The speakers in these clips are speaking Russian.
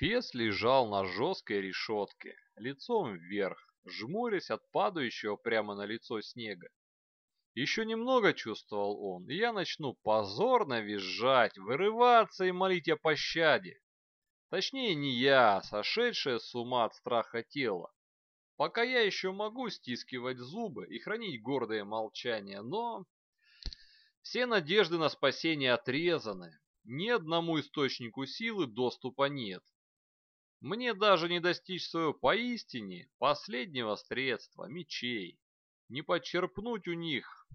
Фес лежал на жесткой решетке, лицом вверх, жмурясь от падающего прямо на лицо снега. Еще немного чувствовал он, и я начну позорно визжать, вырываться и молить о пощаде. Точнее, не я, а сошедшее с ума от страха тело. Пока я еще могу стискивать зубы и хранить гордое молчание, но... Все надежды на спасение отрезаны. Ни одному источнику силы доступа нет. Мне даже не достичь своего поистине последнего средства, мечей. Не подчерпнуть у них.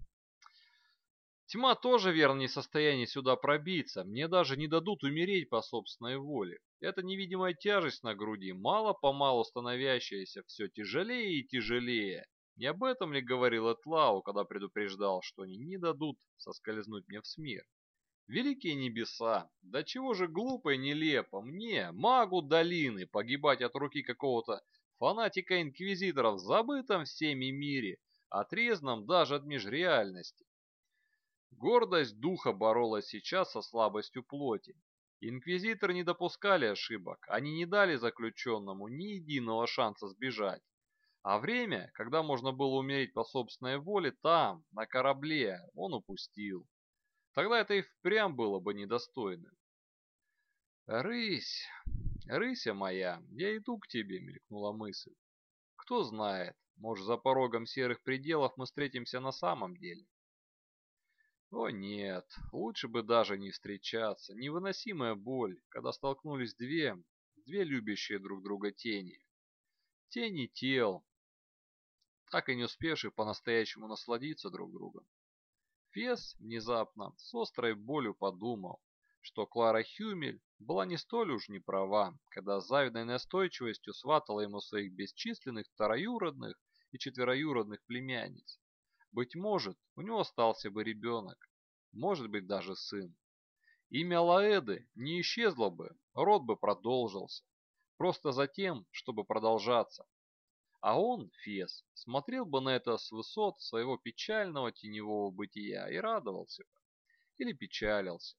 Тьма тоже верно не в состоянии сюда пробиться. Мне даже не дадут умереть по собственной воле. Эта невидимая тяжесть на груди, мало-помалу становящаяся все тяжелее и тяжелее. Не об этом ли говорил Этлау, когда предупреждал, что они не дадут соскользнуть мне в смерть? Великие небеса, да чего же глупо и нелепо мне, магу долины, погибать от руки какого-то фанатика-инквизитора в забытом всеми мире, отрезанном даже от межреальности. Гордость духа боролась сейчас со слабостью плоти. Инквизиторы не допускали ошибок, они не дали заключенному ни единого шанса сбежать. А время, когда можно было умереть по собственной воле, там, на корабле, он упустил. Тогда это и впрямь было бы недостойно. «Рысь, рыся моя, я иду к тебе», — мелькнула мысль. «Кто знает, может, за порогом серых пределов мы встретимся на самом деле». О нет, лучше бы даже не встречаться. Невыносимая боль, когда столкнулись две, две любящие друг друга тени. Тени тел, так и не успевшие по-настоящему насладиться друг другом. Фес внезапно с острой болью подумал, что Клара Хюмель была не столь уж не права, когда с завидной настойчивостью сватала ему своих бесчисленных троюродных и четвероюродных племянниц. Быть может, у него остался бы ребенок, может быть даже сын. Имя Лаэды не исчезло бы, род бы продолжился, просто за тем, чтобы продолжаться. А он, Фес, смотрел бы на это с высот своего печального теневого бытия и радовался бы. Или печалился.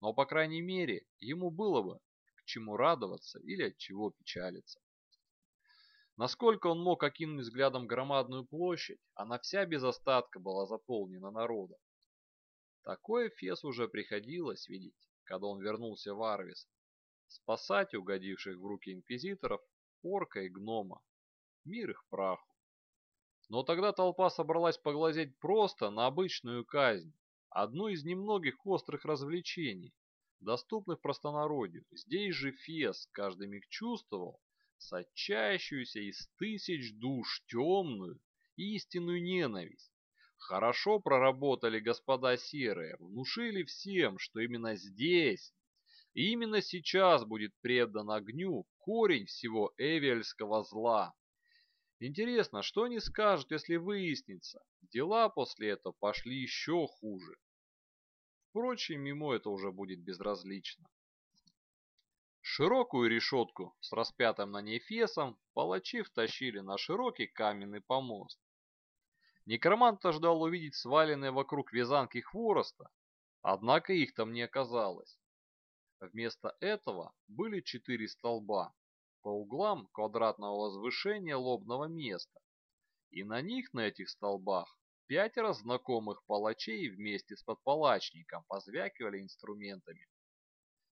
Но, по крайней мере, ему было бы к чему радоваться или от чего печалиться. Насколько он мог окинуть взглядом громадную площадь, она вся без остатка была заполнена народом. Такое Фес уже приходилось видеть, когда он вернулся в Арвис, спасать угодивших в руки инквизиторов, орка и гнома, мир их праху. Но тогда толпа собралась поглазеть просто на обычную казнь, одну из немногих острых развлечений, доступных простонародью. Здесь же Фес каждый миг чувствовал сочащуюся из тысяч душ темную истинную ненависть. Хорошо проработали господа серые, внушили всем, что именно здесь, именно сейчас будет предан огню корень всего эвельского зла. Интересно, что они скажут, если выяснится? Дела после этого пошли еще хуже. Впрочем, ему это уже будет безразлично. Широкую решетку с распятым на ней фесом палачи втащили на широкий каменный помост. Некромант ожидал увидеть сваленные вокруг вязанки хвороста, однако их там не оказалось. Вместо этого были четыре столба, по углам квадратного возвышения лобного места. И на них, на этих столбах, пятеро знакомых палачей вместе с подпалачником позвякивали инструментами.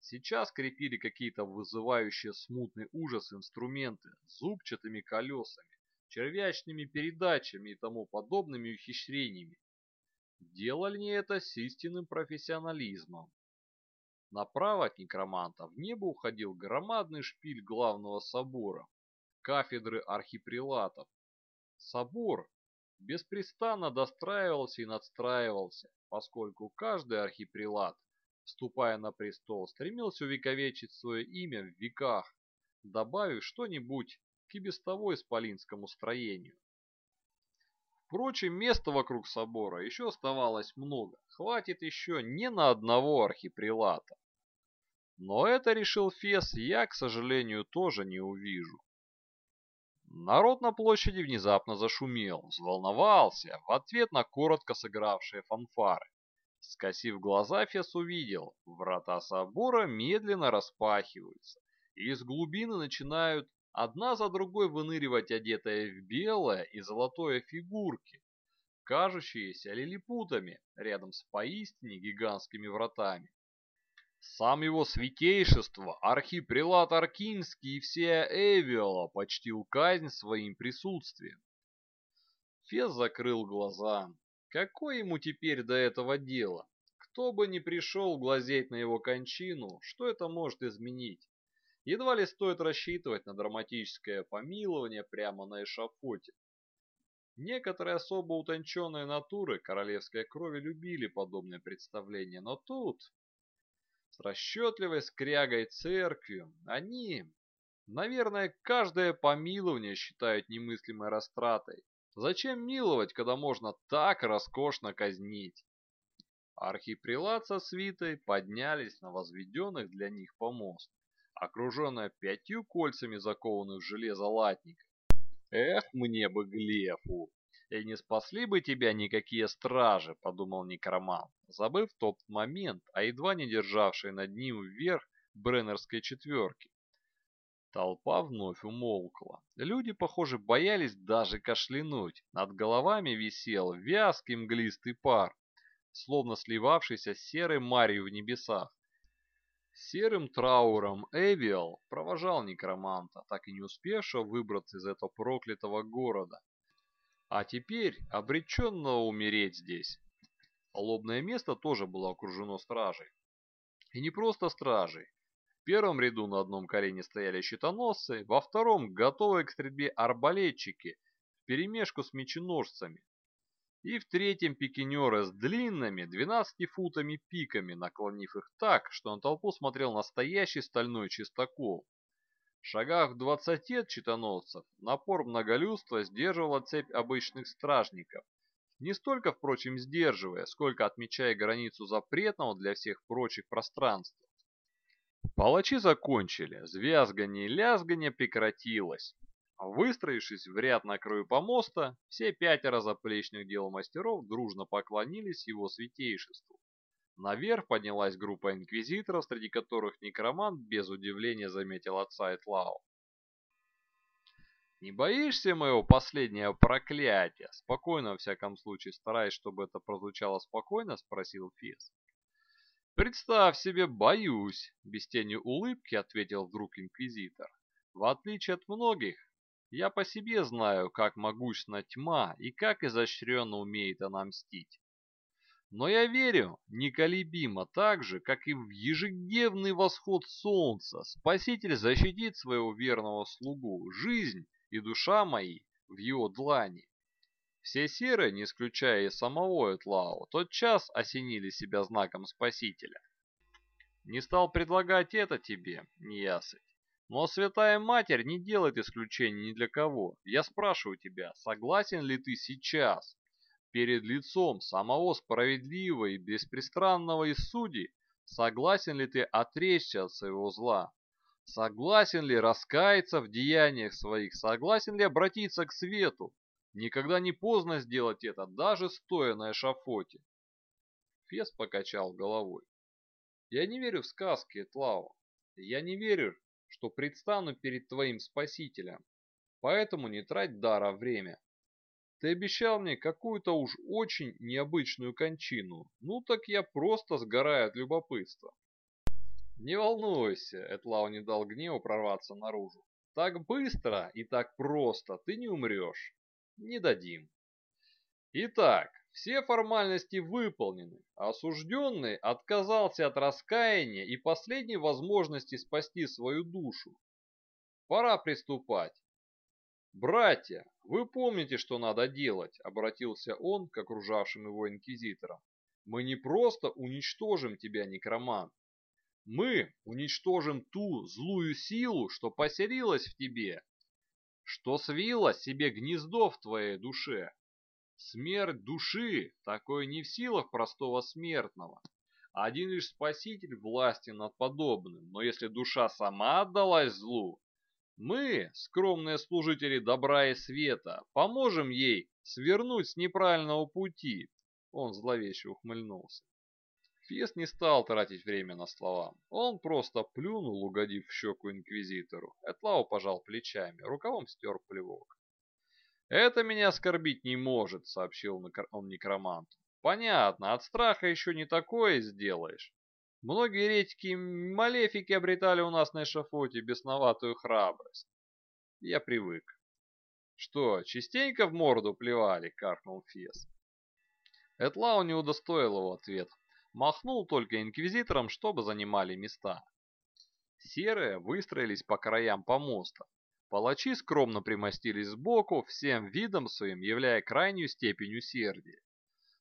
Сейчас крепили какие-то вызывающие смутный ужас инструменты зубчатыми колесами, червячными передачами и тому подобными ухищрениями. Делали они это с истинным профессионализмом, Направо от некроманта в небо уходил громадный шпиль главного собора, кафедры архипрелатов. Собор беспрестанно достраивался и надстраивался, поскольку каждый архипрелат, вступая на престол, стремился увековечить свое имя в веках, добавив что-нибудь к и без того исполинскому строению. Впрочем, места вокруг собора еще оставалось много, хватит еще не на одного архипрелата. Но это, решил Фес, я, к сожалению, тоже не увижу. Народ на площади внезапно зашумел, взволновался в ответ на коротко сыгравшие фанфары. Скосив глаза, Фес увидел, врата собора медленно распахиваются, и из глубины начинают одна за другой выныривать одетые в белое и золотое фигурки, кажущиеся лилипутами рядом с поистине гигантскими вратами. Сам его святейшество, архипрелат Аркинский и все Эвиола почтил казнь своим присутствием. Фес закрыл глаза. Какое ему теперь до этого дело? Кто бы ни пришел глазеть на его кончину, что это может изменить? Едва ли стоит рассчитывать на драматическое помилование прямо на эшафоте. Некоторые особо утонченные натуры королевской крови любили подобные представления, но тут с расчетливой скрягой церкви они, наверное, каждое помилование считают немыслимой растратой. Зачем миловать, когда можно так роскошно казнить? Архипрелат со свитой поднялись на возведенных для них помост, окруженная пятью кольцами закованных в железо латников. Эх, мне бы Глефу! И не спасли бы тебя никакие стражи, подумал некромант, забыв тот момент, а едва не державший над ним вверх бреннерской четверки. Толпа вновь умолкла. Люди, похоже, боялись даже кашлянуть. Над головами висел вязкий мглистый пар, словно сливавшийся с серой марью в небесах. Серым трауром Эвиал провожал некроманта, так и не успевшего выбраться из этого проклятого города, а теперь обреченно умереть здесь. Лобное место тоже было окружено стражей. И не просто стражей. В первом ряду на одном колене стояли щитоносцы, во втором готовые к стрельбе арбалетчики вперемешку с меченосцами. И в третьем пикинеры с длинными 12 футами пиками, наклонив их так, что на толпу смотрел настоящий стальной чистокол шагах в двадцати от читановцев напор многолюдства сдерживала цепь обычных стражников, не столько, впрочем, сдерживая, сколько отмечая границу запретного для всех прочих пространства. Палачи закончили, звязгание и лязгание прекратилось. Выстроившись в ряд на краю помоста, все пятеро заплечных дел мастеров дружно поклонились его святейшеству. Наверх поднялась группа инквизиторов, среди которых некромант без удивления заметил отца Этлау. «Не боишься моего последнего проклятия?» Спокойно, во всяком случае, стараясь, чтобы это прозвучало спокойно, спросил Фес. «Представь себе, боюсь!» — без тени улыбки ответил вдруг инквизитор. «В отличие от многих, я по себе знаю, как могущна тьма и как изощренно умеет она мстить. Но я верю неколебимо так же, как и в ежедневный восход солнца. Спаситель защитит своего верного слугу, жизнь и душа мои в его длани. Все серые, не исключая и самого Этлау, тот час осенили себя знаком Спасителя. Не стал предлагать это тебе, неясыть. Но Святая Матерь не делает исключений ни для кого. Я спрашиваю тебя, согласен ли ты сейчас перед лицом самого справедливого и беспристранного из судей, согласен ли ты отречься от своего зла? Согласен ли раскаяться в деяниях своих? Согласен ли обратиться к свету? Никогда не поздно сделать это, даже стоя на эшафоте. Фес покачал головой. Я не верю в сказки, Этлау. Я не верю, что предстану перед твоим спасителем. Поэтому не трать дара время. Ты обещал мне какую-то уж очень необычную кончину. Ну так я просто сгораю от любопытства. Не волнуйся, Этлау не дал гневу прорваться наружу. Так быстро и так просто ты не умрешь. Не дадим. Итак, все формальности выполнены. Осужденный отказался от раскаяния и последней возможности спасти свою душу. Пора приступать. «Братья, вы помните, что надо делать?» — обратился он к окружавшим его инквизиторам. «Мы не просто уничтожим тебя, некромант. Мы уничтожим ту злую силу, что поселилась в тебе, что свила себе гнездо в твоей душе. Смерть души такое не в силах простого смертного. Один лишь Спаситель власти над подобным, но если душа сама отдалась злу, мы, скромные служители добра и света, поможем ей свернуть с неправильного пути. Он зловеще ухмыльнулся. Фес не стал тратить время на слова. Он просто плюнул, угодив в щеку инквизитору. Этлау пожал плечами, рукавом стер плевок. «Это меня оскорбить не может», — сообщил он некроманту. «Понятно, от страха еще не такое сделаешь. Многие редьки малефики обретали у нас на эшафоте бесноватую храбрость. Я привык». «Что, частенько в морду плевали?» — каркнул Фес. Этлау не удостоил его ответ. Махнул только инквизиторам, чтобы занимали места. Серые выстроились по краям помоста. Палачи скромно примостились сбоку, всем видом своим являя крайнюю степень усердия.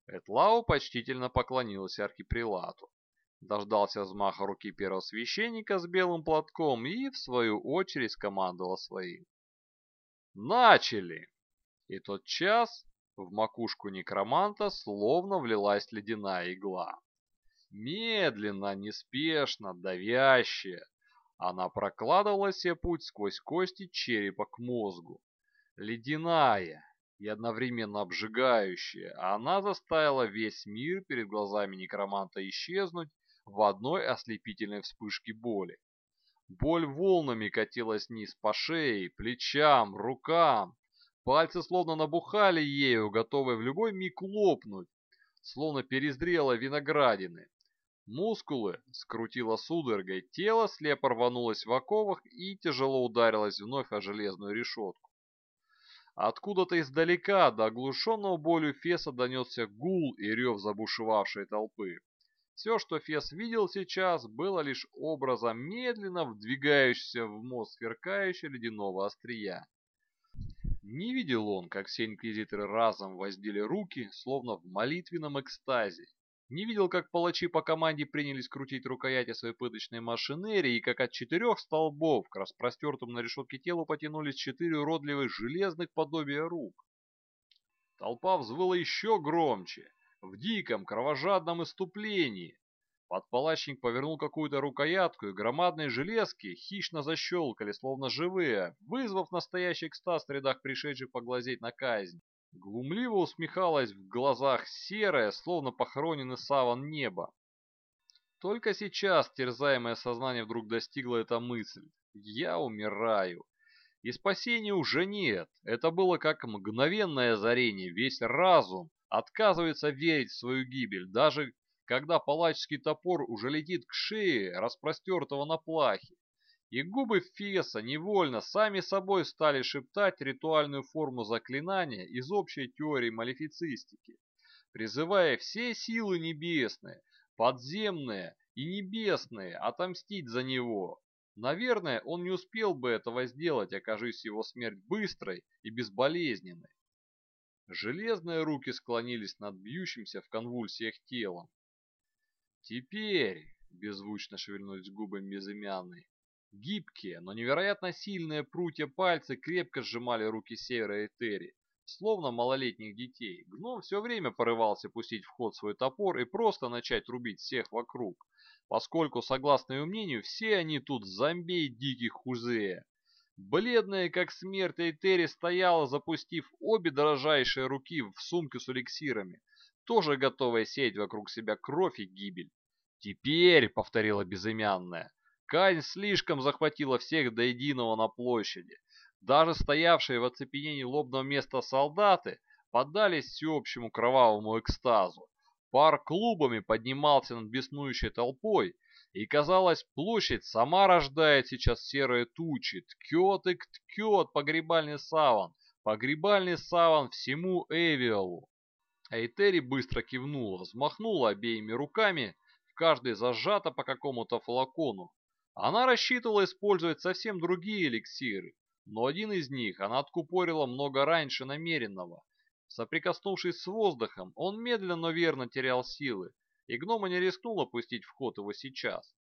Этлау почтительно поклонился архипрелату. Дождался взмаха руки первого священника с белым платком и, в свою очередь, скомандовал своим. «Начали!» И тот час в макушку некроманта словно влилась ледяная игла. Медленно, неспешно, давящая, она прокладывала себе путь сквозь кости черепа к мозгу. Ледяная и одновременно обжигающая, она заставила весь мир перед глазами некроманта исчезнуть в одной ослепительной вспышке боли. Боль волнами катилась вниз по шее, плечам, рукам. Пальцы словно набухали ею, готовые в любой миг лопнуть, словно перезрело виноградины. Мускулы скрутило судорогой, тело слепо рванулось в оковах и тяжело ударилось вновь о железную решетку. Откуда-то издалека до оглушенного болью Феса донесся гул и рев забушевавшей толпы. Все, что Фес видел сейчас, было лишь образом медленно вдвигающегося в мозг сверкающего ледяного острия. Не видел он, как все инквизиторы разом воздели руки, словно в молитвенном экстазе, не видел, как палачи по команде принялись крутить рукояти своей пыточной машинерии, и как от четырех столбов к распростертому на решетке телу потянулись четыре уродливых железных подобия рук. Толпа взвыла еще громче, в диком кровожадном иступлении. Подпалачник повернул какую-то рукоятку, и громадные железки хищно защелкали, словно живые, вызвав настоящий экстаз в рядах пришедших поглазеть на казнь. Глумливо усмехалась в глазах серое, словно похороненный саван небо. Только сейчас терзаемое сознание вдруг достигло эта мысль. Я умираю. И спасения уже нет. Это было как мгновенное озарение. Весь разум отказывается верить в свою гибель, даже когда палаческий топор уже летит к шее распростертого на плахе и губы Феса невольно сами собой стали шептать ритуальную форму заклинания из общей теории малефицистики, призывая все силы небесные, подземные и небесные отомстить за него. Наверное, он не успел бы этого сделать, окажись его смерть быстрой и безболезненной. Железные руки склонились над бьющимся в конвульсиях телом. «Теперь», — беззвучно шевельнулись губы безымянной, Гибкие, но невероятно сильные прутья пальцы крепко сжимали руки Севера и Терри, словно малолетних детей. Гном все время порывался пустить в ход свой топор и просто начать рубить всех вокруг, поскольку, согласно его мнению, все они тут зомби диких хузея. Бледная, как смерть, Эйтери стояла, запустив обе дорожайшие руки в сумку с эликсирами, тоже готовая сеять вокруг себя кровь и гибель. «Теперь», — повторила безымянная, Казнь слишком захватила всех до единого на площади. Даже стоявшие в оцепенении лобного места солдаты поддались всеобщему кровавому экстазу. Пар клубами поднимался над беснующей толпой, и, казалось, площадь сама рождает сейчас серые тучи, ткет и ткет погребальный саван, погребальный саван всему Эвиалу. Эйтери быстро кивнула, взмахнула обеими руками, в каждой зажата по какому-то флакону, она рассчитывала использовать совсем другие эликсиры, но один из них она откупорила много раньше намеренного. Соприкоснувшись с воздухом, он медленно, но верно терял силы, и гнома не рискнула пустить в ход его сейчас.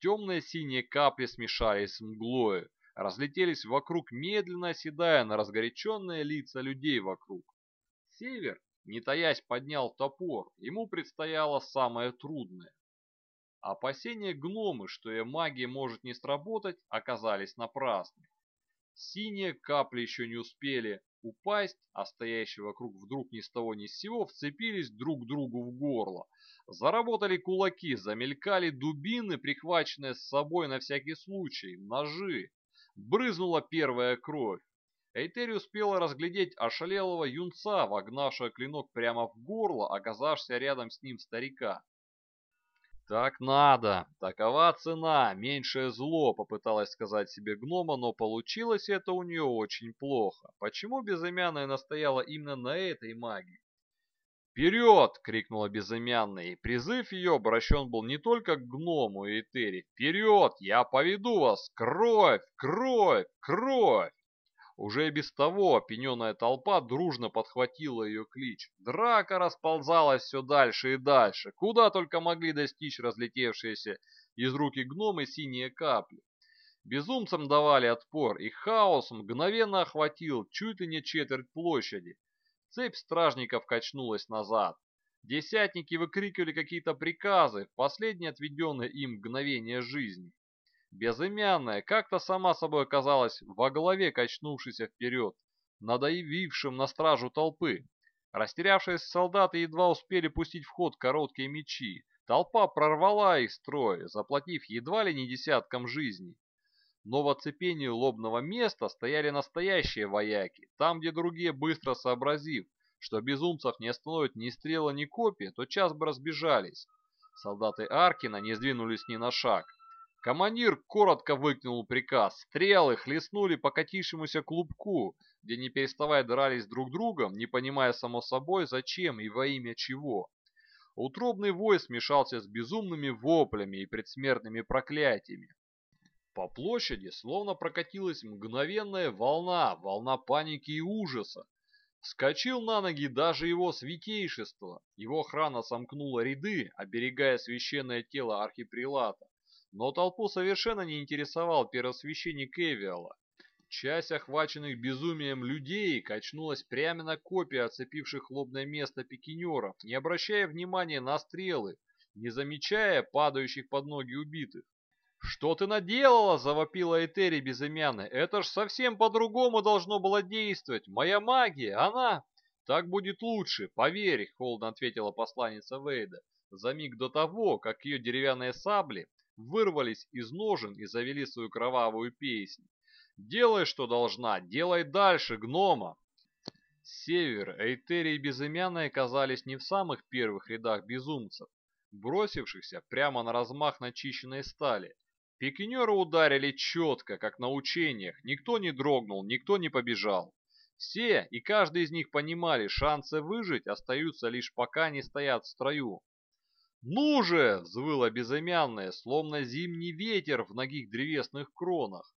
Темные синие капли смешались с мглою, разлетелись вокруг, медленно оседая на разгоряченные лица людей вокруг. Север, не таясь, поднял топор, ему предстояло самое трудное. Опасения гномы, что ее магия может не сработать, оказались напрасны. Синие капли еще не успели упасть, а стоящие вокруг вдруг ни с того ни с сего вцепились друг другу в горло. Заработали кулаки, замелькали дубины, прихваченные с собой на всякий случай, ножи. Брызнула первая кровь. Эйтери успела разглядеть ошалелого юнца, вогнавшего клинок прямо в горло, оказавшегося рядом с ним старика. «Так надо! Такова цена! Меньшее зло!» — попыталась сказать себе гнома, но получилось это у нее очень плохо. Почему безымянная настояла именно на этой магии? «Вперед!» — крикнула безымянная, и призыв ее обращен был не только к гному и Этери. «Вперед! Я поведу вас! Кровь! Кровь! Кровь!» Уже и без того опьяненная толпа дружно подхватила ее клич. Драка расползалась все дальше и дальше, куда только могли достичь разлетевшиеся из руки гномы синие капли. Безумцам давали отпор, и хаос мгновенно охватил чуть ли не четверть площади. Цепь стражников качнулась назад. Десятники выкрикивали какие-то приказы в последнее им мгновение жизни. Безымянная как-то сама собой оказалась во главе качнувшейся вперед, надавившим на стражу толпы. Растерявшиеся солдаты едва успели пустить в ход короткие мечи. Толпа прорвала их строй, заплатив едва ли не десяткам жизней. Но в оцепении лобного места стояли настоящие вояки, там, где другие, быстро сообразив, что безумцев не остановят ни стрела, ни копья, то час бы разбежались. Солдаты Аркина не сдвинулись ни на шаг, Командир коротко выкинул приказ. Стрелы хлестнули по катившемуся клубку, где не переставая дрались друг другом, не понимая само собой, зачем и во имя чего. Утробный вой смешался с безумными воплями и предсмертными проклятиями. По площади словно прокатилась мгновенная волна, волна паники и ужаса. Вскочил на ноги даже его святейшество. Его охрана сомкнула ряды, оберегая священное тело архипрелата. Но толпу совершенно не интересовал первосвященник Эвиала. Часть охваченных безумием людей качнулась прямо на копии оцепивших лобное место пикинеров, не обращая внимания на стрелы, не замечая падающих под ноги убитых. «Что ты наделала?» – завопила Этери безымянная. «Это ж совсем по-другому должно было действовать. Моя магия, она...» «Так будет лучше, поверь», – холодно ответила посланница Вейда, за миг до того, как ее деревянные сабли вырвались из ножен и завели свою кровавую песнь. «Делай, что должна, делай дальше, гнома!» Север, Эйтери и Безымянные оказались не в самых первых рядах безумцев, бросившихся прямо на размах начищенной стали. Пикинеры ударили четко, как на учениях, никто не дрогнул, никто не побежал. Все и каждый из них понимали, шансы выжить остаются лишь пока не стоят в строю. «Ну же!» — взвыла безымянная, словно зимний ветер в ногих древесных кронах.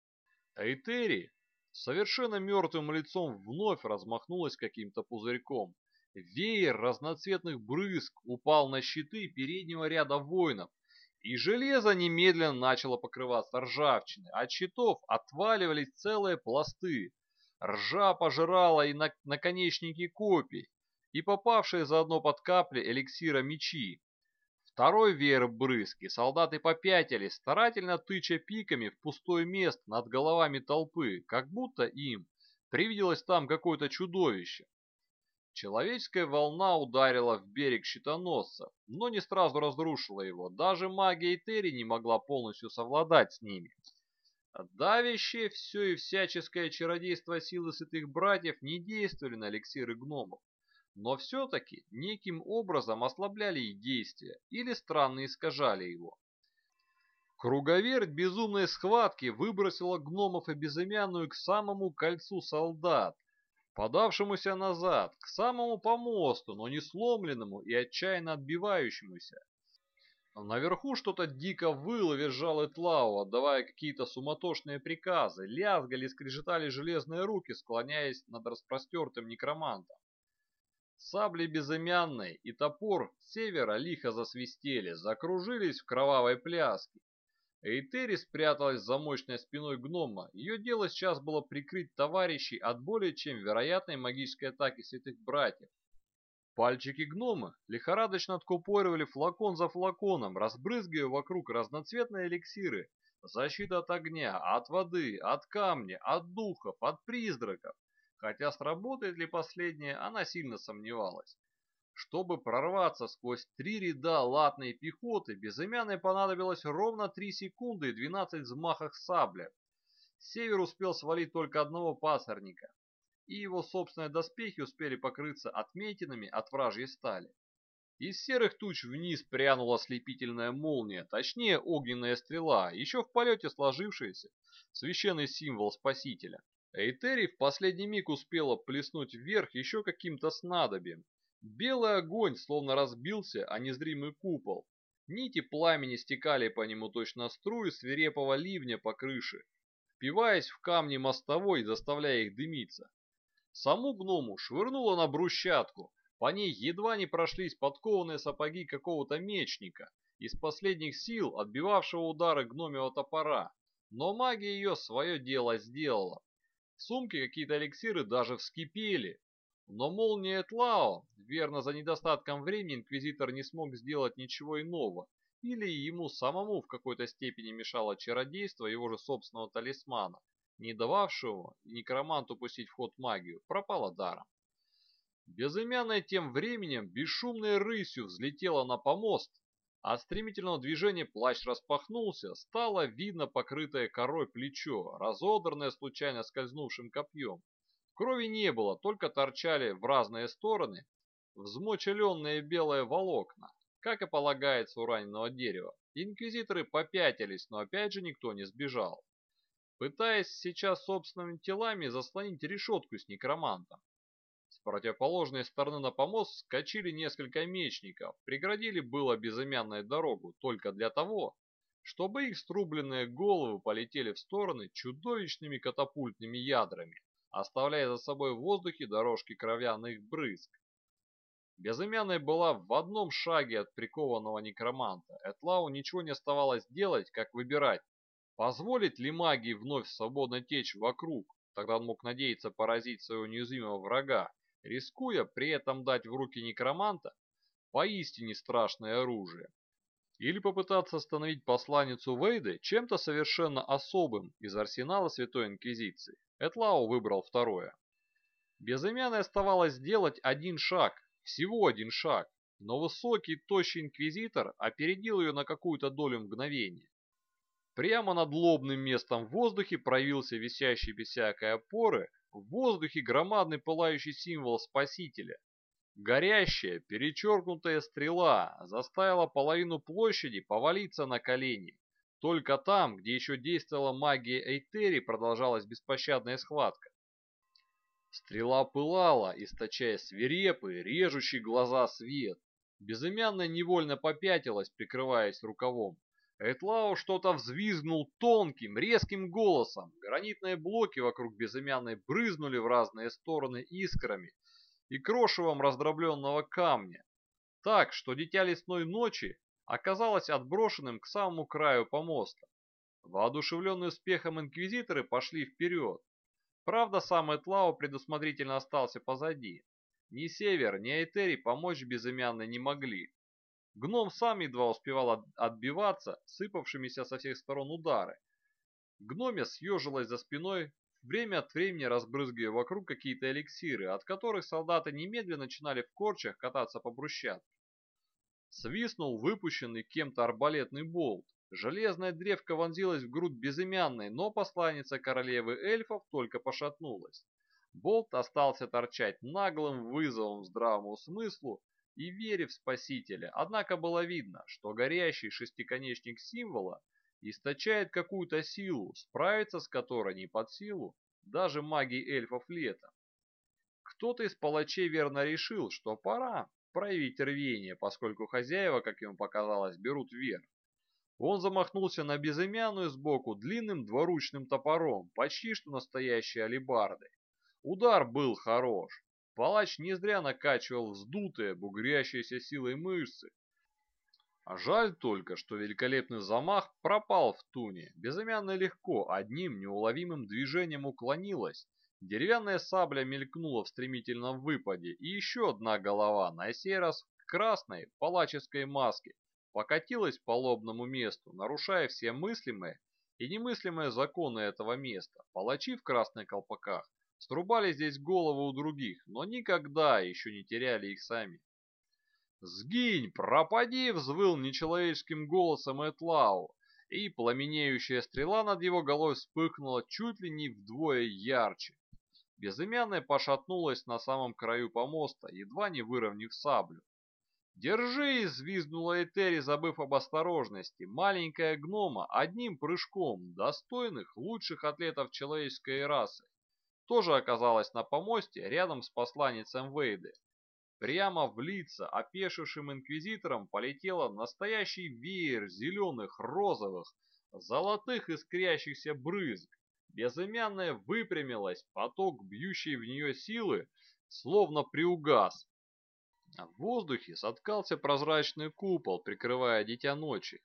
Эйтери совершенно мертвым лицом вновь размахнулась каким-то пузырьком. Веер разноцветных брызг упал на щиты переднего ряда воинов, и железо немедленно начало покрываться ржавчиной. От щитов отваливались целые пласты. Ржа пожирала и наконечники копий, и попавшие заодно под капли эликсира мечи. Второй веер брызг, и солдаты попятились, старательно тыча пиками в пустое место над головами толпы, как будто им привиделось там какое-то чудовище. Человеческая волна ударила в берег щитоносца, но не сразу разрушила его. Даже магия Этери не могла полностью совладать с ними. Давящее все и всяческое чародейство силы святых братьев не действовали на эликсиры гномов но все-таки неким образом ослабляли их действия или странно искажали его. Круговерть безумной схватки выбросила гномов и безымянную к самому кольцу солдат, подавшемуся назад, к самому помосту, но не сломленному и отчаянно отбивающемуся. Наверху что-то дико выло, визжал Этлау, отдавая какие-то суматошные приказы, лязгали, скрежетали железные руки, склоняясь над распростертым некромантом. Сабли безымянной и топор севера лихо засвистели, закружились в кровавой пляске. Эйтери спряталась за мощной спиной гнома. Ее дело сейчас было прикрыть товарищей от более чем вероятной магической атаки святых братьев. Пальчики гнома лихорадочно откупоривали флакон за флаконом, разбрызгивая вокруг разноцветные эликсиры. Защита от огня, от воды, от камня, от духов, от призраков. Хотя сработает ли последнее, она сильно сомневалась. Чтобы прорваться сквозь три ряда латной пехоты, безымянной понадобилось ровно 3 секунды и 12 взмахов сабля. Север успел свалить только одного пасорника, и его собственные доспехи успели покрыться отметинами от вражьей стали. Из серых туч вниз прянула слепительная молния, точнее огненная стрела, еще в полете сложившаяся, священный символ Спасителя. Эйтери в последний миг успела плеснуть вверх еще каким-то снадобьем. Белый огонь словно разбился о незримый купол. Нити пламени стекали по нему точно струи свирепого ливня по крыше, впиваясь в камни мостовой, заставляя их дымиться. Саму гному швырнуло на брусчатку, по ней едва не прошлись подкованные сапоги какого-то мечника, из последних сил отбивавшего удары гномего топора. Но магия ее свое дело сделала. В сумке какие-то эликсиры даже вскипели. Но молния Этлао, верно за недостатком времени инквизитор не смог сделать ничего иного, или ему самому в какой-то степени мешало чародейство его же собственного талисмана, не дававшего некроманту пустить в ход магию, пропало даром. Безымянная тем временем бесшумной рысью взлетела на помост. От стремительного движения плащ распахнулся, стало видно покрытое корой плечо, разодранное случайно скользнувшим копьем. Крови не было, только торчали в разные стороны взмочеленные белые волокна, как и полагается у раненого дерева. Инквизиторы попятились, но опять же никто не сбежал, пытаясь сейчас собственными телами заслонить решетку с некромантом противоположной стороны на помост скочили несколько мечников, преградили было безымянную дорогу только для того, чтобы их струбленные головы полетели в стороны чудовищными катапультными ядрами, оставляя за собой в воздухе дорожки кровяных брызг. Безымянная была в одном шаге от прикованного некроманта. Этлау ничего не оставалось делать, как выбирать, позволить ли магии вновь свободно течь вокруг, тогда он мог надеяться поразить своего неуязвимого врага, рискуя при этом дать в руки некроманта поистине страшное оружие. Или попытаться остановить посланницу Вейды чем-то совершенно особым из арсенала Святой Инквизиции. Этлау выбрал второе. Безымянной оставалось сделать один шаг, всего один шаг, но высокий, тощий инквизитор опередил ее на какую-то долю мгновения. Прямо над лобным местом в воздухе проявился висящий без всякой опоры в воздухе громадный пылающий символ Спасителя. Горящая, перечеркнутая стрела заставила половину площади повалиться на колени. Только там, где еще действовала магия Эйтери, продолжалась беспощадная схватка. Стрела пылала, источая свирепый, режущий глаза свет. Безымянная невольно попятилась, прикрываясь рукавом. Этлау что-то взвизгнул тонким, резким голосом. Гранитные блоки вокруг безымянной брызнули в разные стороны искрами и крошевом раздробленного камня. Так, что дитя лесной ночи оказалось отброшенным к самому краю помоста. Воодушевленные успехом инквизиторы пошли вперед. Правда, сам Этлау предусмотрительно остался позади. Ни Север, ни Айтери помочь безымянной не могли. Гном сам едва успевал отбиваться сыпавшимися со всех сторон удары. Гномя съежилась за спиной, время от времени разбрызгивая вокруг какие-то эликсиры, от которых солдаты немедленно начинали в корчах кататься по брусчатке. Свистнул выпущенный кем-то арбалетный болт. Железная древка вонзилась в грудь безымянной, но посланница королевы эльфов только пошатнулась. Болт остался торчать наглым вызовом здравому смыслу и вере в Спасителя, однако было видно, что горящий шестиконечник символа источает какую-то силу, справиться с которой не под силу даже магии эльфов лета. Кто-то из палачей верно решил, что пора проявить рвение, поскольку хозяева, как ему показалось, берут верх. Он замахнулся на безымянную сбоку длинным двуручным топором, почти что настоящей алебардой. Удар был хорош, Палач не зря накачивал вздутые, бугрящиеся силой мышцы. А жаль только, что великолепный замах пропал в туне. Безымянно легко, одним неуловимым движением уклонилась. Деревянная сабля мелькнула в стремительном выпаде, и еще одна голова, на сей раз в красной палаческой маске, покатилась по лобному месту, нарушая все мыслимые и немыслимые законы этого места. Палачи в красных колпаках струбали здесь головы у других, но никогда еще не теряли их сами. «Сгинь, пропади!» — взвыл нечеловеческим голосом Этлау, и пламенеющая стрела над его головой вспыхнула чуть ли не вдвое ярче. Безымянная пошатнулась на самом краю помоста, едва не выровняв саблю. «Держи!» — взвизгнула Этери, забыв об осторожности. Маленькая гнома одним прыжком, достойных лучших атлетов человеческой расы, тоже оказалась на помосте рядом с посланницем Вейды. Прямо в лица опешившим инквизиторам полетело настоящий веер зеленых, розовых, золотых искрящихся брызг. Безымянная выпрямилась, поток бьющей в нее силы словно приугас. В воздухе соткался прозрачный купол, прикрывая дитя ночи.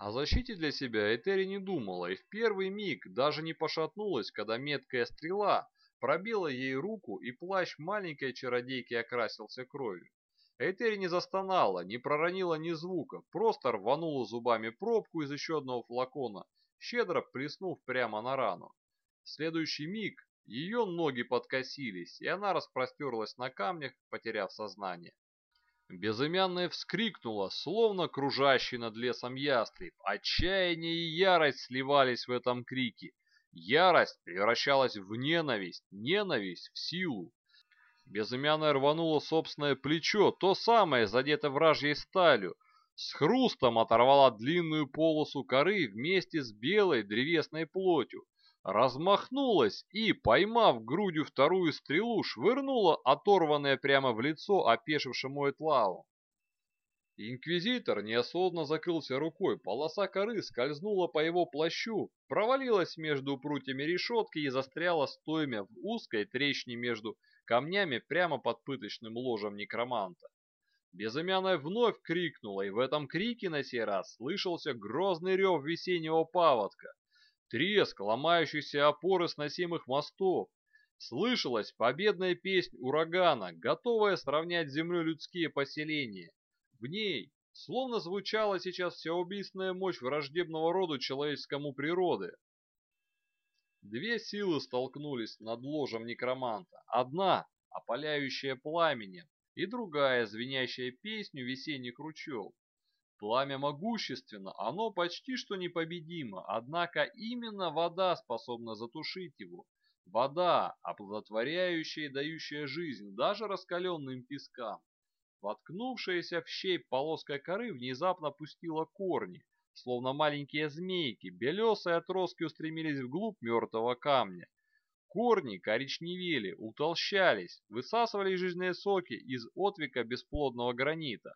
О защите для себя Этери не думала и в первый миг даже не пошатнулась, когда меткая стрела пробила ей руку, и плащ маленькой чародейки окрасился кровью. Этери не застонала, не проронила ни звука, просто рванула зубами пробку из еще одного флакона, щедро плеснув прямо на рану. В следующий миг ее ноги подкосились, и она распростерлась на камнях, потеряв сознание. Безымянная вскрикнула, словно кружащий над лесом ястреб. Отчаяние и ярость сливались в этом крике. Ярость превращалась в ненависть, ненависть в силу. Безымянная рванула собственное плечо, то самое, задето вражьей сталью, с хрустом оторвала длинную полосу коры вместе с белой древесной плотью, размахнулась и, поймав грудью вторую стрелу, швырнула оторванное прямо в лицо опешившему Этлаву. Инквизитор неосознанно закрылся рукой, полоса коры скользнула по его плащу, провалилась между прутьями решетки и застряла стоймя в узкой трещине между камнями прямо под пыточным ложем некроманта. Безымянная вновь крикнула, и в этом крике на сей раз слышался грозный рев весеннего паводка, треск ломающихся опоры сносимых мостов. Слышалась победная песнь урагана, готовая сравнять с землей людские поселения. В ней словно звучала сейчас вся убийственная мощь враждебного рода человеческому природы. Две силы столкнулись над ложем некроманта. Одна, опаляющая пламенем, и другая, звенящая песню весенних ручьев. Пламя могущественно, оно почти что непобедимо, однако именно вода способна затушить его. Вода, оплодотворяющая и дающая жизнь даже раскаленным пескам. Воткнувшаяся в щепь полоска коры внезапно пустила корни, словно маленькие змейки, белесые отростки устремились вглубь мертвого камня. Корни коричневели, утолщались, высасывали жизненные соки из отвека бесплодного гранита.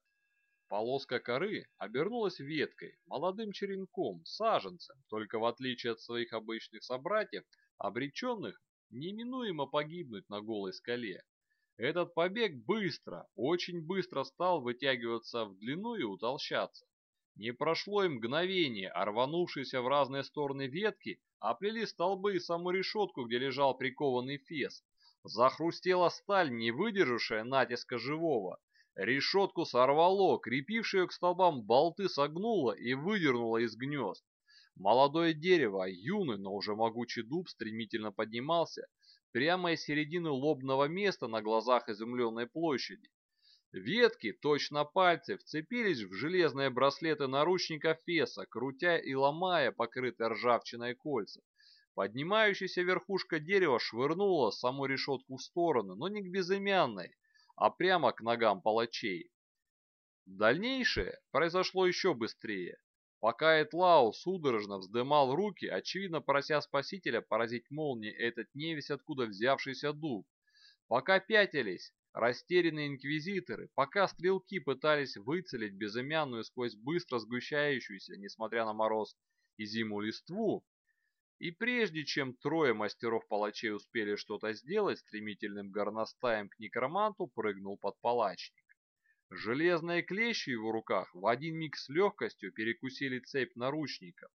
Полоска коры обернулась веткой, молодым черенком, саженцем, только в отличие от своих обычных собратьев, обреченных неминуемо погибнуть на голой скале. Этот побег быстро, очень быстро стал вытягиваться в длину и утолщаться. Не прошло и мгновение, а в разные стороны ветки оплели столбы и саму решетку, где лежал прикованный фес. Захрустела сталь, не выдержавшая натиска живого. Решетку сорвало, крепившие к столбам болты согнуло и выдернуло из гнезд. Молодое дерево, юный, но уже могучий дуб стремительно поднимался, прямо из середины лобного места на глазах изумленной площади. Ветки, точно пальцы, вцепились в железные браслеты наручника Феса, крутя и ломая покрытые ржавчиной кольца. Поднимающаяся верхушка дерева швырнула саму решетку в сторону, но не к безымянной, а прямо к ногам палачей. Дальнейшее произошло еще быстрее. Пока Этлау судорожно вздымал руки, очевидно прося спасителя поразить молнией этот невесть откуда взявшийся дуб, пока пятились растерянные инквизиторы, пока стрелки пытались выцелить безымянную сквозь быстро сгущающуюся, несмотря на мороз и зиму листву, и прежде чем трое мастеров-палачей успели что-то сделать, стремительным горностаем к некроманту прыгнул под палачник. Железные клещи его руках в один миг с легкостью перекусили цепь наручников,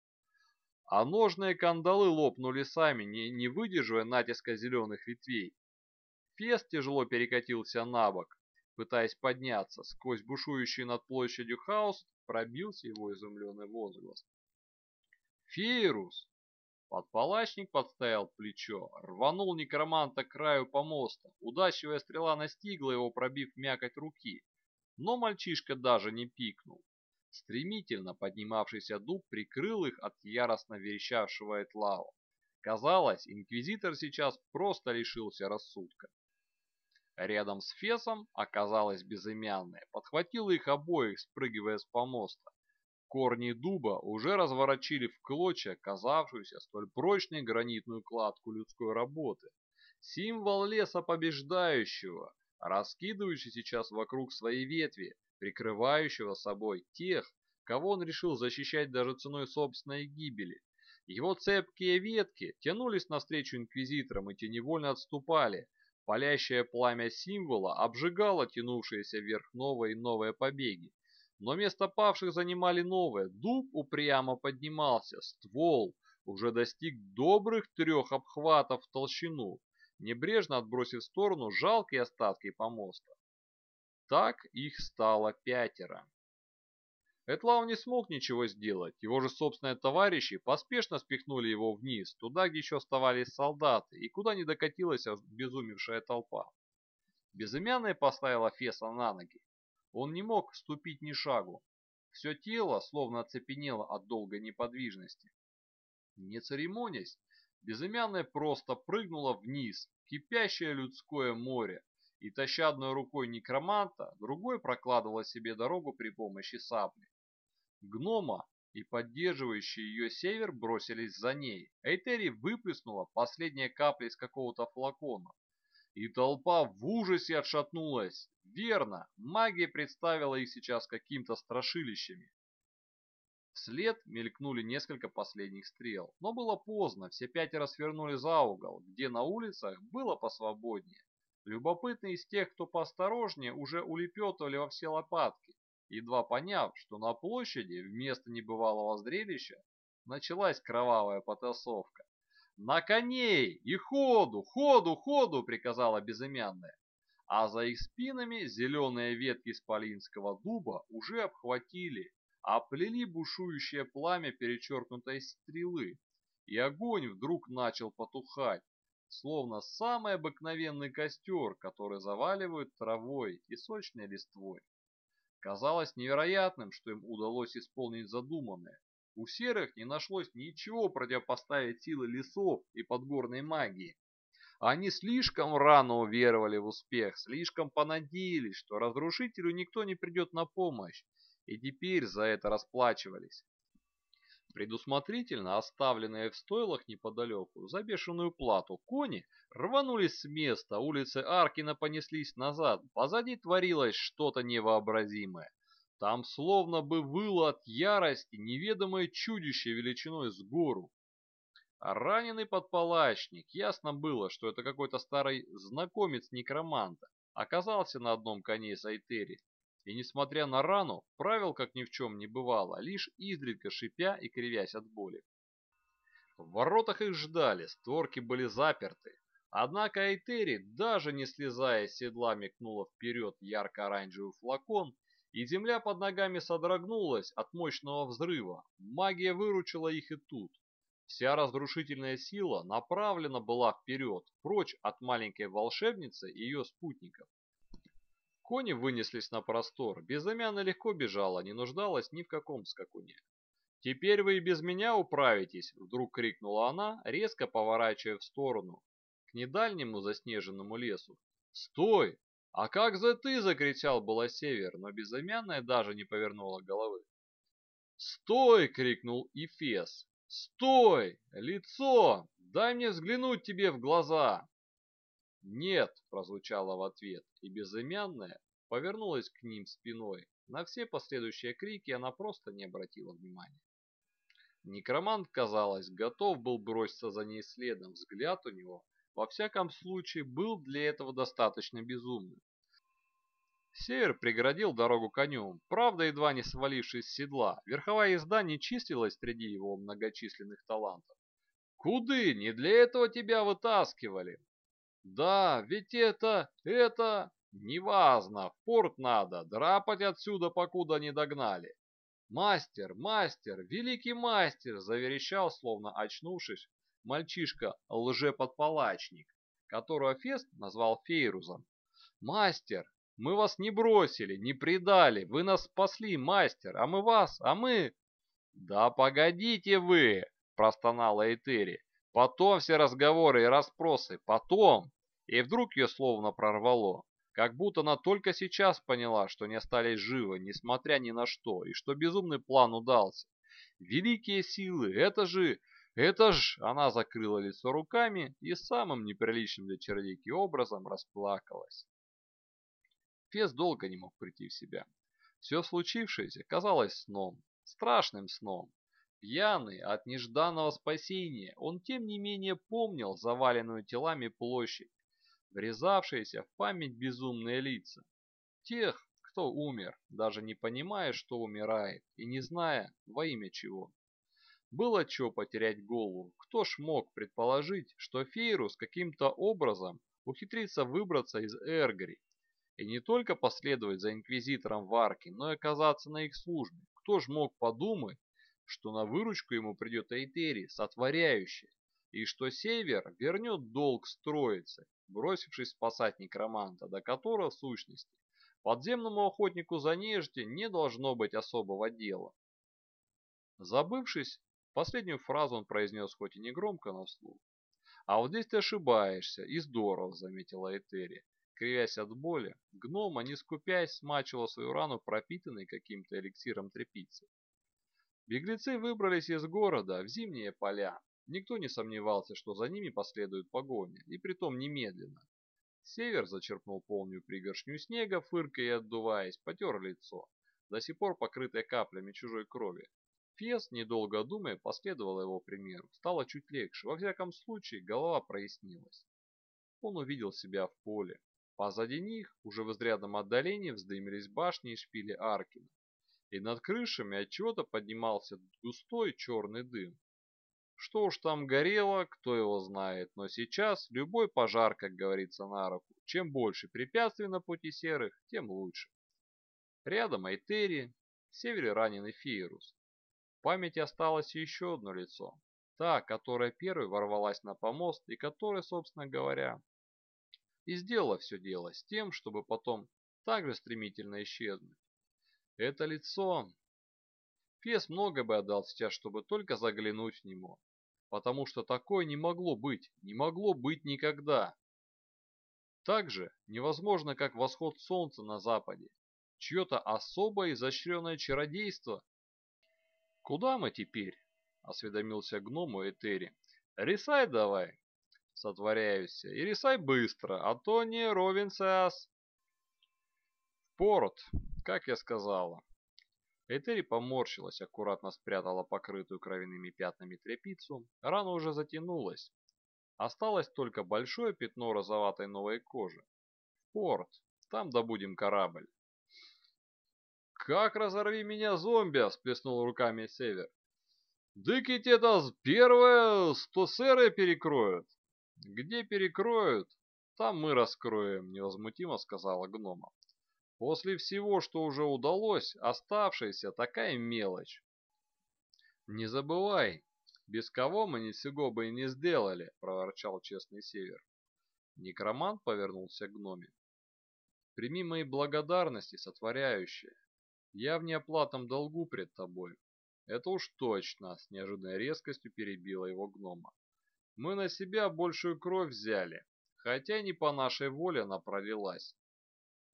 а ножные кандалы лопнули сами, не, не выдерживая натиска зеленых ветвей. Фест тяжело перекатился на бок, пытаясь подняться. Сквозь бушующий над площадью хаос пробился его изумленный возглас. «Фейрус!» Подпалачник подставил плечо, рванул некроманта к краю помоста. Удачливая стрела настигла его, пробив мякоть руки. Но мальчишка даже не пикнул. Стремительно поднимавшийся дуб прикрыл их от яростно верещавшего Этлау. Казалось, инквизитор сейчас просто лишился рассудка. Рядом с Фесом оказалась безымянная, подхватила их обоих, спрыгивая с помоста. Корни дуба уже разворочили в клочья казавшуюся столь прочной гранитную кладку людской работы. Символ леса побеждающего, раскидывающий сейчас вокруг своей ветви, прикрывающего собой тех, кого он решил защищать даже ценой собственной гибели. Его цепкие ветки тянулись навстречу инквизиторам и те отступали. Палящее пламя символа обжигало тянувшиеся вверх новые и новые побеги. Но место павших занимали новые. Дуб упрямо поднимался, ствол уже достиг добрых трех обхватов в толщину, небрежно отбросив в сторону жалкие остатки помоста. Так их стало пятеро. Этлау не смог ничего сделать, его же собственные товарищи поспешно спихнули его вниз, туда, где еще оставались солдаты, и куда не докатилась обезумевшая толпа. Безымянная поставила Феса на ноги. Он не мог ступить ни шагу. Все тело словно оцепенело от долгой неподвижности. Не церемонясь, безымянная просто прыгнула вниз, кипящее людское море, и, таща одной рукой некроманта, другой прокладывала себе дорогу при помощи сабли. Гнома и поддерживающий ее север бросились за ней. Эйтери выплеснула последние капли из какого-то флакона. И толпа в ужасе отшатнулась. Верно, магия представила их сейчас каким-то страшилищами. Вслед мелькнули несколько последних стрел, но было поздно, все пятеро свернули за угол, где на улицах было посвободнее. Любопытные из тех, кто поосторожнее, уже улепетывали во все лопатки, едва поняв, что на площади вместо небывалого зрелища началась кровавая потасовка. «На коней! И ходу, ходу, ходу!» — приказала безымянная. А за их спинами зеленые ветки исполинского дуба уже обхватили, оплели бушующее пламя перечеркнутой стрелы, и огонь вдруг начал потухать, словно самый обыкновенный костер, который заваливают травой и сочной листвой. Казалось невероятным, что им удалось исполнить задуманное. У серых не нашлось ничего противопоставить силы лесов и подгорной магии. Они слишком рано уверовали в успех, слишком понадеялись, что разрушителю никто не придет на помощь, и теперь за это расплачивались. Предусмотрительно оставленные в стойлах неподалеку за бешеную плату кони рванулись с места, улицы Аркина понеслись назад, позади творилось что-то невообразимое. Там словно бы выло от ярости неведомое чудище величиной с гору. А раненый подпалачник, ясно было, что это какой-то старый знакомец некроманта, оказался на одном коне с Айтери и, несмотря на рану, правил, как ни в чем не бывало, лишь изредка шипя и кривясь от боли. В воротах их ждали, створки были заперты. Однако Айтери, даже не слезая с седла, мекнула вперед ярко-оранжевый флакон, и земля под ногами содрогнулась от мощного взрыва. Магия выручила их и тут. Вся разрушительная сила направлена была вперед, прочь от маленькой волшебницы и ее спутников. Кони вынеслись на простор, безымянно легко бежала, не нуждалась ни в каком скакуне. «Теперь вы и без меня управитесь!» — вдруг крикнула она, резко поворачивая в сторону, к недальнему заснеженному лесу. «Стой! А как за ты?» — закричал было север, но безымянная даже не повернула головы. «Стой!» — крикнул Ифес. «Стой! Лицо! Дай мне взглянуть тебе в глаза!» «Нет!» – прозвучало в ответ, и безымянная повернулась к ним спиной. На все последующие крики она просто не обратила внимания. Некромант, казалось, готов был броситься за ней следом. Взгляд у него, во всяком случае, был для этого достаточно безумным. Север преградил дорогу конем, правда, едва не свалившись с седла. Верховая езда не числилась среди его многочисленных талантов. «Куды? Не для этого тебя вытаскивали!» Да, ведь это... это... Неважно, в порт надо, драпать отсюда, покуда не догнали. «Мастер, мастер, великий мастер!» — заверещал, словно очнувшись, мальчишка-лжеподпалачник, которого Фест назвал Фейрузом. «Мастер, мы вас не бросили, не предали, вы нас спасли, мастер, а мы вас, а мы...» «Да погодите вы!» – простонала Этери. «Потом все разговоры и расспросы, потом!» И вдруг ее словно прорвало. Как будто она только сейчас поняла, что не остались живы, несмотря ни на что, и что безумный план удался. Великие силы, это же... Это ж... Она закрыла лицо руками и самым неприличным для червяки образом расплакалась. Фес долго не мог прийти в себя. Все случившееся казалось сном, страшным сном. Пьяный от нежданного спасения, он тем не менее помнил заваленную телами площадь, врезавшиеся в память безумные лица. Тех, кто умер, даже не понимая, что умирает, и не зная, во имя чего. Было что потерять голову, кто ж мог предположить, что Фейрус каким-то образом ухитрится выбраться из Эргри и не только последовать за инквизитором в арке, но и оказаться на их службе. Кто ж мог подумать, что на выручку ему придет Эйтери, сотворяющий, и что Север вернет долг строице, бросившись спасать некроманта, до которого, в сущности, подземному охотнику за нежди не должно быть особого дела. Забывшись, последнюю фразу он произнес хоть и не громко, но вслух. «А вот здесь ты ошибаешься, и здорово», — заметила Этери. Кривясь от боли, гнома, не скупясь, смачивала свою рану, пропитанной каким-то эликсиром тряпицы. Беглецы выбрались из города в зимние поля. Никто не сомневался, что за ними последует погоня, и притом немедленно. Север зачерпнул полную пригоршню снега, фыркая и отдуваясь, потер лицо, до сих пор покрытое каплями чужой крови. Фес, недолго думая, последовал его примеру. Стало чуть легче, во всяком случае, голова прояснилась. Он увидел себя в поле, Позади них, уже в изрядном отдалении, вздымились башни и шпили Аркина. И над крышами от чего-то поднимался густой черный дым. Что уж там горело, кто его знает, но сейчас любой пожар, как говорится, на руку. Чем больше препятствий на пути серых, тем лучше. Рядом Айтери, в севере раненый Фиерус. В памяти осталось еще одно лицо. Та, которая первой ворвалась на помост и которая, собственно говоря, и сделала все дело с тем, чтобы потом также стремительно исчезнуть. Это лицо... Фес много бы отдал сейчас, чтобы только заглянуть в него, потому что такое не могло быть, не могло быть никогда. Так же невозможно, как восход солнца на западе, чье-то особое изощренное чародейство. «Куда мы теперь?» — осведомился гному Этери. «Рисай давай, сотворяюся, и рисай быстро, а то не ровен час. В порт, как я сказала. Этери поморщилась, аккуратно спрятала покрытую кровяными пятнами тряпицу. Рана уже затянулась. Осталось только большое пятно розоватой новой кожи. В порт, там добудем корабль. «Как разорви меня, зомби!» – сплеснул руками Север. «Дык ведь это первое, сто сэры перекроют!» «Где перекроют, там мы раскроем», — невозмутимо сказала гнома. «После всего, что уже удалось, оставшаяся такая мелочь». «Не забывай, без кого мы ничего бы и не сделали», — проворчал честный север. Некромант повернулся к гноме. «Прими мои благодарности, сотворяющие. Я в неоплатном долгу пред тобой». «Это уж точно», — с неожиданной резкостью перебила его гнома. Мы на себя большую кровь взяли, хотя не по нашей воле она пролилась.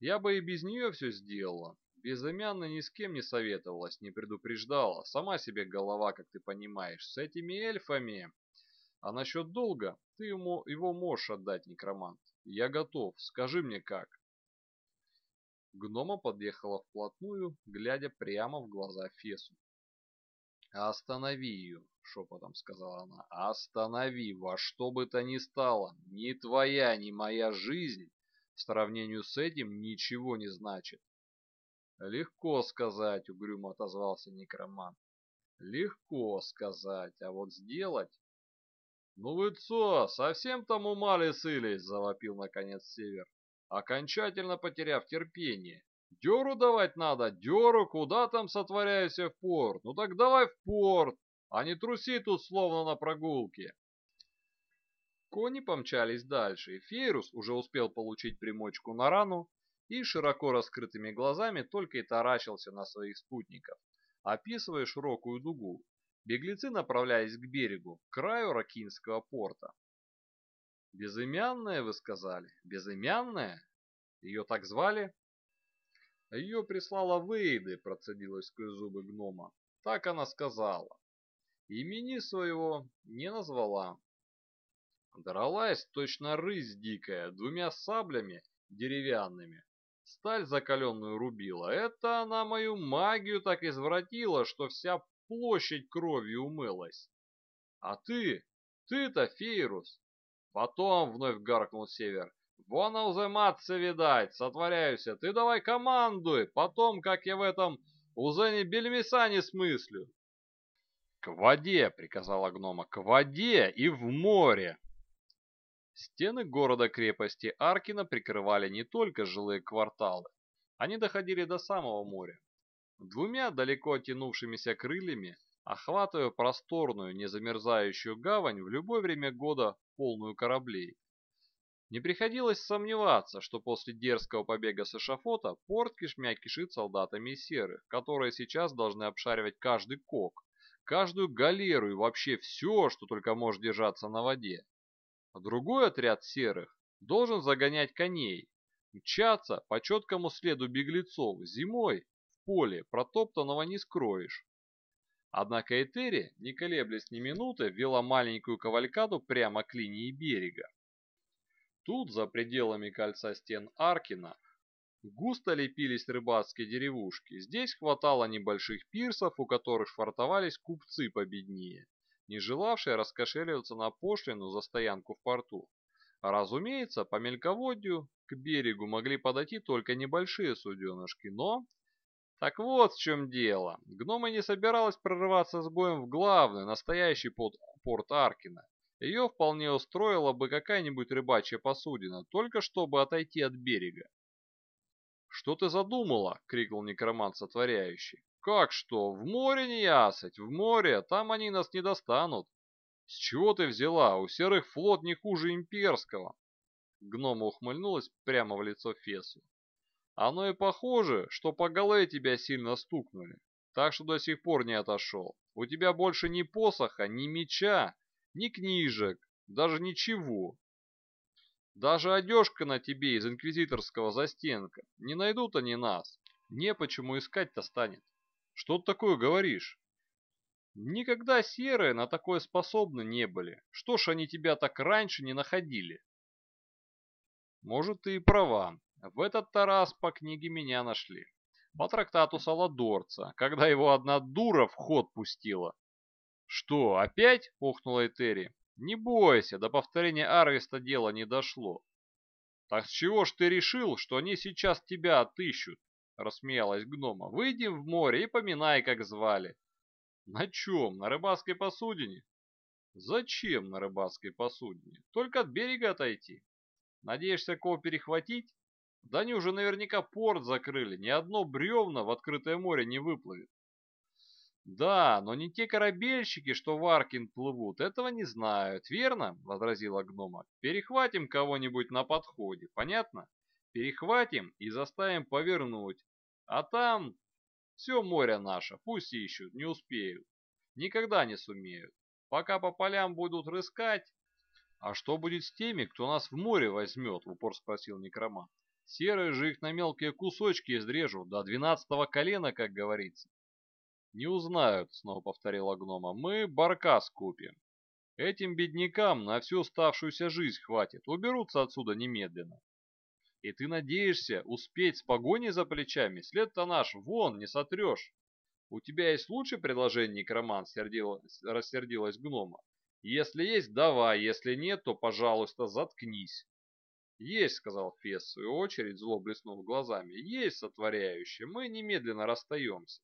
Я бы и без нее все сделала. Безымянно ни с кем не советовалась, не предупреждала. Сама себе голова, как ты понимаешь, с этими эльфами. А насчет долга, ты ему его можешь отдать, некромант. Я готов, скажи мне как. Гнома подъехала вплотную, глядя прямо в глаза Фесу. «Останови ее!» — шепотом сказала она. «Останови! Во что бы то ни стало! Ни твоя, ни моя жизнь в сравнении с этим ничего не значит!» «Легко сказать!» — угрюмо отозвался некромант. «Легко сказать, а вот сделать...» «Ну вы что, совсем там ума лисылись?» — завопил наконец Север, окончательно потеряв терпение. Дёру давать надо, дёру, куда там сотворяйся в порт? Ну так давай в порт, а не труси тут словно на прогулке. Кони помчались дальше, и Фейрус уже успел получить примочку на рану и широко раскрытыми глазами только и таращился на своих спутников, описывая широкую дугу. Беглецы направлялись к берегу, к краю Ракинского порта. «Безымянная, вы сказали? Безымянная? Ее так звали?» «Ее прислала Вейды», — процедилась сквозь зубы гнома. «Так она сказала. Имени своего не назвала. Дралась точно рысь дикая, двумя саблями деревянными. Сталь закаленную рубила. Это она мою магию так извратила, что вся площадь кровью умылась. А ты, ты-то, Фейрус. Потом вновь гаркнул Север. Вон узематься, видать, сотворяюся. Ты давай командуй, потом, как я в этом узене бельмеса не смыслю. «К воде!» — приказала гнома. «К воде и в море!» Стены города-крепости Аркина прикрывали не только жилые кварталы. Они доходили до самого моря. Двумя далеко тянувшимися крыльями, охватывая просторную, незамерзающую гавань в любое время года, полную кораблей. Не приходилось сомневаться, что после дерзкого побега с эшафота порт кишмя кишит солдатами из серых, которые сейчас должны обшаривать каждый кок, каждую галеру и вообще все, что только может держаться на воде. А другой отряд серых должен загонять коней, мчаться по четкому следу беглецов зимой в поле, протоптанного не скроешь. Однако Этери, не колеблясь ни минуты, вела маленькую кавалькаду прямо к линии берега. Тут, за пределами кольца стен Аркина, Густо лепились рыбацкие деревушки. Здесь хватало небольших пирсов, у которых швартовались купцы победнее, не желавшие раскошеливаться на пошлину за стоянку в порту. разумеется, по мелководью к берегу могли подойти только небольшие суденышки, но... Так вот в чем дело. Гнома не собиралась прорываться с боем в главный, настоящий порт Аркина. Ее вполне устроила бы какая-нибудь рыбачья посудина, только чтобы отойти от берега. «Что ты задумала?» — крикнул некромант сотворяющий. «Как что? В море не ясать, в море, там они нас не достанут». «С чего ты взяла? У серых флот не хуже имперского». Гнома ухмыльнулась прямо в лицо Фесу. «Оно и похоже, что по голове тебя сильно стукнули, так что до сих пор не отошел. У тебя больше ни посоха, ни меча, ни книжек, даже ничего. Даже одежка на тебе из инквизиторского застенка. Не найдут они нас. Не почему искать-то станет. Что ты такое говоришь? Никогда серые на такое способны не были. Что ж они тебя так раньше не находили? Может, ты и права. В этот Тарас по книге меня нашли. По трактату Саладорца, когда его одна дура в ход пустила. Что, опять? — охнула Этери. Не бойся, до повторения Арвиста дело не дошло. Так с чего ж ты решил, что они сейчас тебя отыщут? Рассмеялась гнома. Выйдем в море и поминай, как звали. На чем? На рыбацкой посудине? Зачем на рыбацкой посудине? Только от берега отойти. Надеешься кого перехватить? Да они уже наверняка порт закрыли, ни одно бревна в открытое море не выплывет. «Да, но не те корабельщики, что в Аркин плывут, этого не знают, верно?» — возразила гнома. «Перехватим кого-нибудь на подходе, понятно? Перехватим и заставим повернуть. А там все море наше, пусть ищут, не успеют. Никогда не сумеют. Пока по полям будут рыскать...» «А что будет с теми, кто нас в море возьмет?» — упор спросил некромант. «Серые же их на мелкие кусочки изрежут, до двенадцатого колена, как говорится». «Не узнают», — снова повторила гнома. «Мы барка скупим. Этим беднякам на всю оставшуюся жизнь хватит. Уберутся отсюда немедленно». «И ты надеешься успеть с погоней за плечами? След-то наш вон, не сотрешь». «У тебя есть лучшее предложение, некромант?» — рассердилась гнома. «Если есть, давай, если нет, то, пожалуйста, заткнись». «Есть», — сказал Фес, в свою очередь, зло блеснув глазами. «Есть, сотворяющий, мы немедленно расстаемся».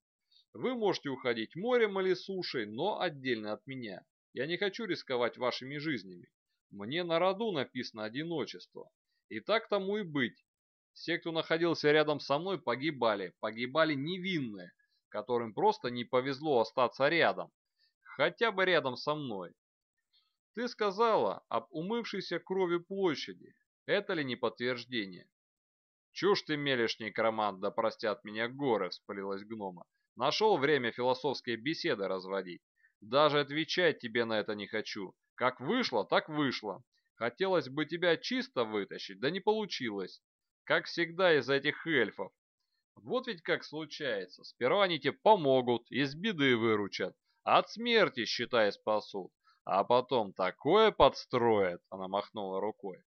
Вы можете уходить морем или сушей, но отдельно от меня. Я не хочу рисковать вашими жизнями. Мне на роду написано одиночество. И так тому и быть. Все, кто находился рядом со мной, погибали. Погибали невинные, которым просто не повезло остаться рядом. Хотя бы рядом со мной. Ты сказала об умывшейся крови площади. Это ли не подтверждение? Чушь ты мелешь, некромант, да простят меня горы, вспылилась гнома. Нашел время философские беседы разводить. Даже отвечать тебе на это не хочу. Как вышло, так вышло. Хотелось бы тебя чисто вытащить, да не получилось. Как всегда из этих эльфов. Вот ведь как случается. Сперва они тебе помогут, из беды выручат. От смерти, считай, спасут. А потом такое подстроят, она махнула рукой.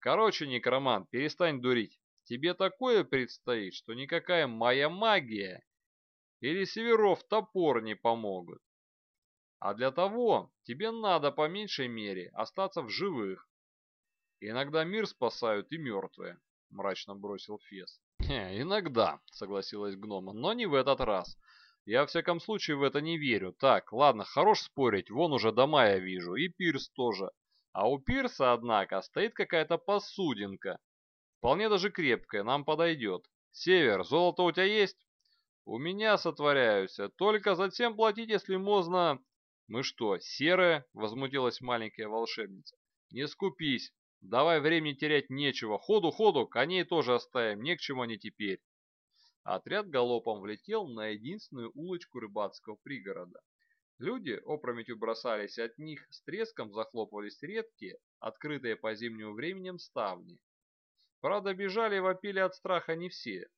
Короче, некромант, перестань дурить. Тебе такое предстоит, что никакая моя магия или Северов топор не помогут. А для того тебе надо по меньшей мере остаться в живых. Иногда мир спасают и мертвые, мрачно бросил Фес. «Иногда», — согласилась гнома, — «но не в этот раз. Я, в всяком случае, в это не верю. Так, ладно, хорош спорить, вон уже дома я вижу, и пирс тоже. А у пирса, однако, стоит какая-то посудинка. Вполне даже крепкая, нам подойдет. Север, золото у тебя есть? У меня сотворяются, только затем платить, если можно... Мы что, серые? Возмутилась маленькая волшебница. Не скупись, давай времени терять нечего. Ходу, ходу, коней тоже оставим, не к чему они теперь. Отряд галопом влетел на единственную улочку рыбацкого пригорода. Люди опрометью бросались от них, с треском захлопывались редкие, открытые по зимнему временем ставни. Правда, бежали и вопили от страха не все.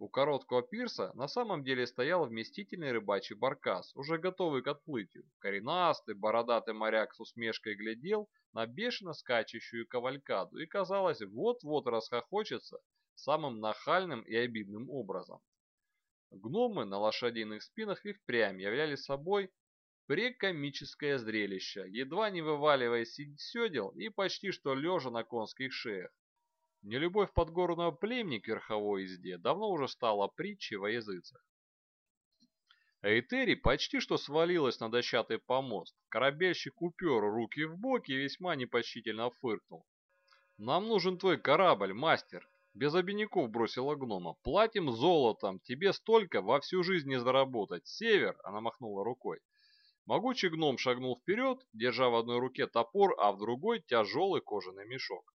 У короткого пирса на самом деле стоял вместительный рыбачий баркас, уже готовый к отплытию. Коренастый, бородатый моряк с усмешкой глядел на бешено скачущую кавалькаду и, казалось, вот-вот расхохочется самым нахальным и обидным образом. Гномы на лошадиных спинах и впрямь являли собой прекомическое зрелище, едва не вываливаясь из седел и почти что лежа на конских шеях. Нелюбовь подгорного племени к верховой езде давно уже стала притчей во языцах. Эйтери почти что свалилась на дощатый помост. Корабельщик упер руки в боки и весьма непочтительно фыркнул. «Нам нужен твой корабль, мастер!» Без обиняков бросила гнома. «Платим золотом, тебе столько во всю жизнь не заработать. Север!» — она махнула рукой. Могучий гном шагнул вперед, держа в одной руке топор, а в другой тяжелый кожаный мешок.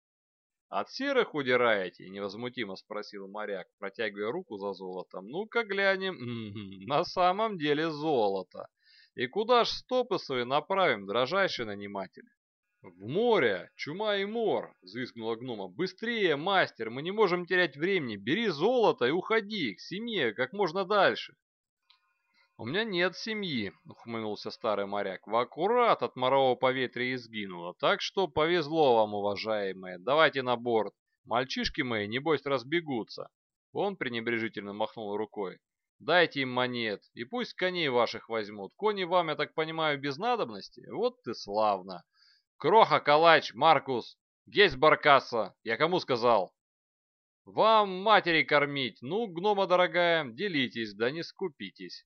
«От серых удираете?» — невозмутимо спросил моряк, протягивая руку за золотом. «Ну-ка глянем. на самом деле золото. И куда ж стопы свои направим, дрожайший наниматель?» «В море! Чума и мор!» — взвизгнула гнома. «Быстрее, мастер! Мы не можем терять времени! Бери золото и уходи к семье как можно дальше!» «У меня нет семьи», — ухмыльнулся старый моряк. «В аккурат от морового поветрия и сгинула. Так что повезло вам, уважаемые. Давайте на борт. Мальчишки мои, небось, разбегутся». Он пренебрежительно махнул рукой. «Дайте им монет, и пусть коней ваших возьмут. Кони вам, я так понимаю, без надобности? Вот ты славно!» Кроха, Калач, Маркус, есть Баркаса, я кому сказал? Вам матери кормить, ну, гнома дорогая, делитесь, да не скупитесь.